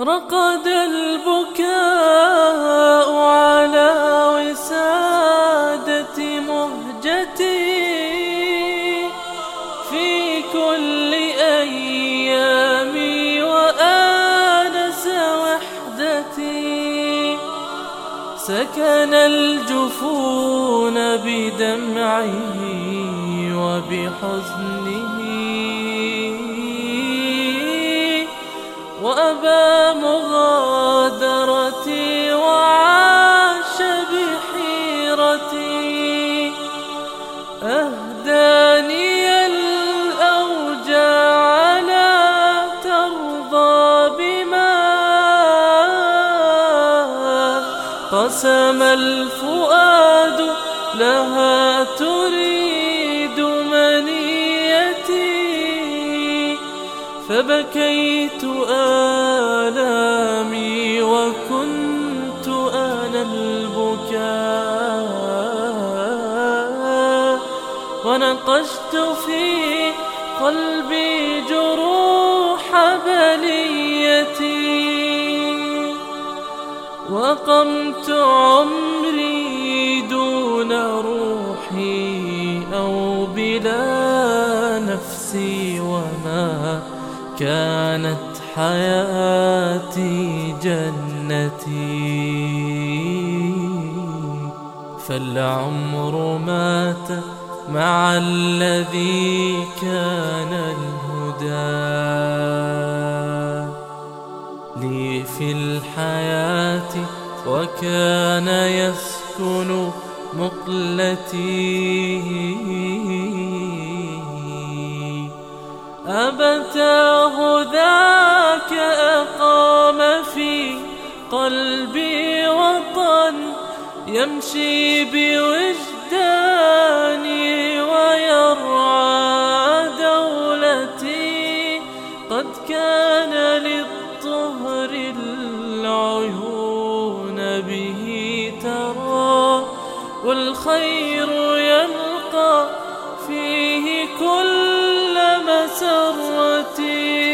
رقد البكاء على وسادة مهجتي في كل أيامي وآنس وحدتي. سكن الجفون بدمعه وبحزنه. وأبى مغادرتي وعاش بحيرتي. أهداني الأوجاع لا ترضى بما قسم الفؤاد لها تريد. فبكيت آلامي وكنت أنا البكاء. ونقشت في قلبي جروح بليتي. وقمت عمري دون روحي أو بلا نفسي وما كانت حياتي جنتي. فالعمر مات مع الذي كان الهدى. لي في الحياة وكان يسكن مقلتي. أبتاه ذاك أقام في قلبي وطن يمشي بوجداني ويرعى دولتي. قد كان للطهر العيون به ترى والخير يلقى فيه كل سرتي